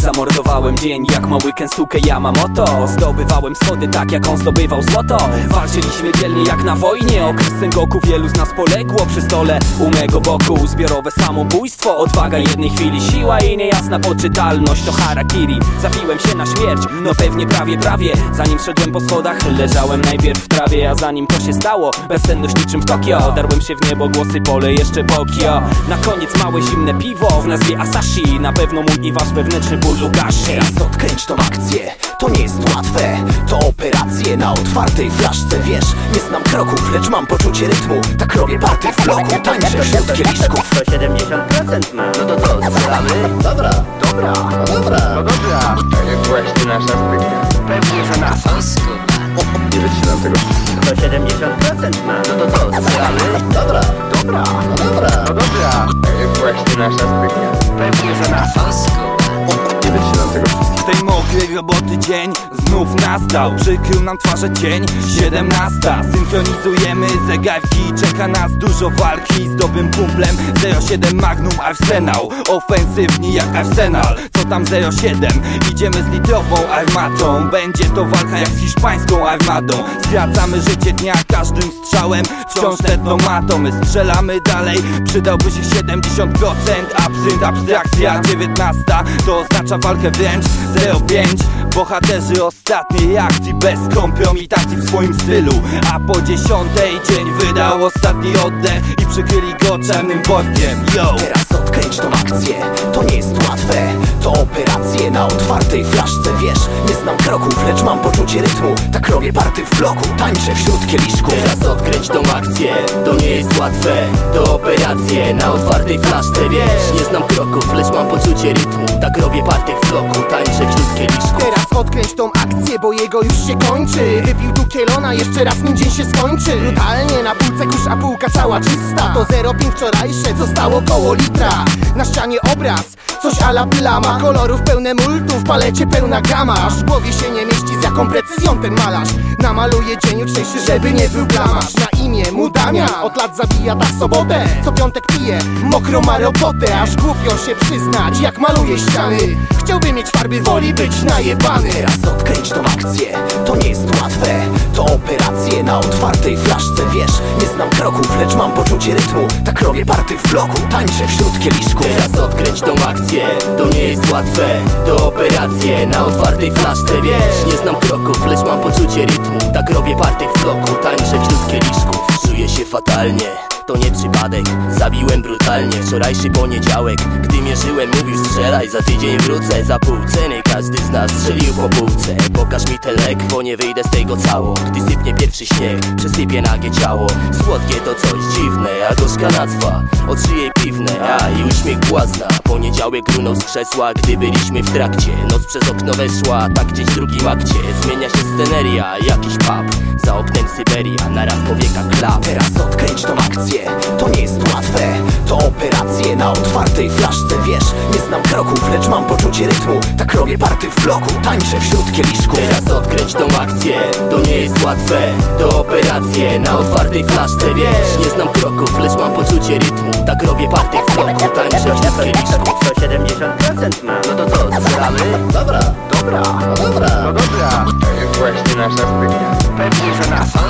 Zdobywałem dzień jak mały Kensuke Yamamoto Zdobywałem schody tak jak on zdobywał złoto. Walczyliśmy dzielnie jak na wojnie. Okres Sengoku wielu z nas poległo przy stole. U mego boku zbiorowe samobójstwo. Odwaga jednej chwili, siła i niejasna. Poczytalność To harakiri, zabiłem się na śmierć. No pewnie prawie, prawie. Zanim szedłem po schodach leżałem najpierw w trawie A zanim to się stało, bezsenność niczym w Tokio. Darłem się w niebo, głosy pole, jeszcze Bokio. Na koniec małe zimne piwo w nazwie Asashi. Na pewno mój i wasz wewnętrzny ugaszy Teraz odkręć tą akcję, to nie jest łatwe To operacje na otwartej flaszce Wiesz, nie znam kroków, lecz mam poczucie rytmu Tak robię party w bloku, tańczę wśród kieliszków 170% ma. No to co, strzelamy? Dobra, dobra, no dobra No dobra, właśnie nasza zbytnia. Pewnie, że NASA. Nie wytrzymam tego. 170% ma. No to co, strzelamy? Dobra, dobra, dzień. Znów nastał Przykrył nam twarze cień, 17 Synchronizujemy zegarki. Czeka nas dużo walki. Z dobrym kumplem 07 Magnum Arsenal. Ofensywni jak Arsenal. Co tam 07? Idziemy z litrową armatą. Będzie to walka jak z hiszpańską armadą. Skracamy życie dnia każdym strzałem. Wciąż tętną matą My strzelamy dalej. Przydałby się 70% Absynt, abstrakcja. 19 To oznacza walkę wręcz. 05 Bohaterzy ostatniej akcji Bez kompromitacji w swoim stylu. A po dziesiątej dzień wydał ostatni oddech I przykryli go czarnym workiem. Yo! Teraz odkręć tą akcję, to nie jest łatwe To operacje na otwartej flaszce Wiesz, nie znam kroków, lecz mam poczucie rytmu. Tak robię party w bloku, tańczę wśród kieliszków. Teraz odkręć tą akcję, to nie jest łatwe. To operacje na otwartej flaszce Wiesz, nie znam kroków, lecz mam poczucie rytmu. Tak robię party w bloku, tańczę wśród kieliszków. Teraz odkręć tą akcję, bo jego już się kończy. Wypił tu kielona, jeszcze raz nim dzień się skończy. Brutalnie na półce kurz, a półka cała czysta. To 0,5 wczorajsze, zostało koło litra. Na ścianie obraz, coś ala plama. Kolorów pełne multu, w palecie pełna gama Aż w głowie się nie mieści, z jaką precyzją ten malarz. Namaluje dzień jutrzejszy, żeby nie był blamasz Na imię Damian, od lat zabija tak sobotę. Co piątek pije, mokro ma robotę Aż głupio się przyznać, jak maluje ściany. Chciałby mieć farby, woli być najebany. Teraz odkręć tą akcję, to nie jest łatwe. To operacje na otwartej flaszce Wiesz, nie znam kroków, lecz mam poczucie rytmu. Tak robię party w bloku, tańczę wśród kieliszków. Teraz odkręć tą akcję, to nie jest łatwe. To operacje na otwartej flaszce Wiesz, nie znam kroków, lecz mam poczucie rytmu. Tak robię party w bloku, tańczę wśród kieliszków. Czuję się fatalnie, to nie przypadek Zabiłem brutalnie. Wczorajszy poniedziałek Gdy mierzyłem, mówił strzelaj. Za tydzień wrócę, za pół ceny. Każdy z nas strzelił po półce. Pokaż mi ten lek, bo nie wyjdę z tego cało. Gdy sypnie pierwszy śnieg, przesypie nagie ciało. Słodkie to coś dziwne, a gorzka nazwa. Od szyję piwne, a i uśmiech błazna Poniedziałek runął z krzesła, gdy byliśmy w trakcie. Noc przez okno weszła, tak gdzieś w drugim akcie. Zmienia się sceneria, jakiś pub. Za oknem Syberia, naraz powieka klap. Teraz odkręć tą akcję, to nie jest łatwe. To operacje na otwartej flaszce Wiesz, nie znam kroków, lecz mam poczucie rytmu. Tak robię party w bloku, tańczę wśród kieliszków. Teraz odkręć tą akcję, to nie jest łatwe. To operacje na otwartej flaszce Wiesz, nie znam kroków, lecz mam poczucie rytmu. Tak robię party w bloku, tańczę wśród kieliszków 170% ma, no to co, strzelamy? Dobra, dobra, no dobra No dobra, właśnie nasza zbytnia. Pewnie, że NASA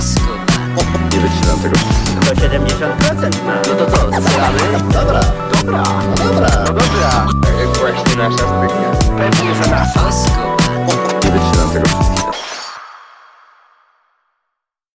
Nie wytrzymam tego wszystkiego. 170% ma, no to co, strzelamy? Dobra, dobra, no dobra No dobra, właśnie nasza zbytnia. Pewnie, że NASA Nie wytrzymam tego wszystkiego.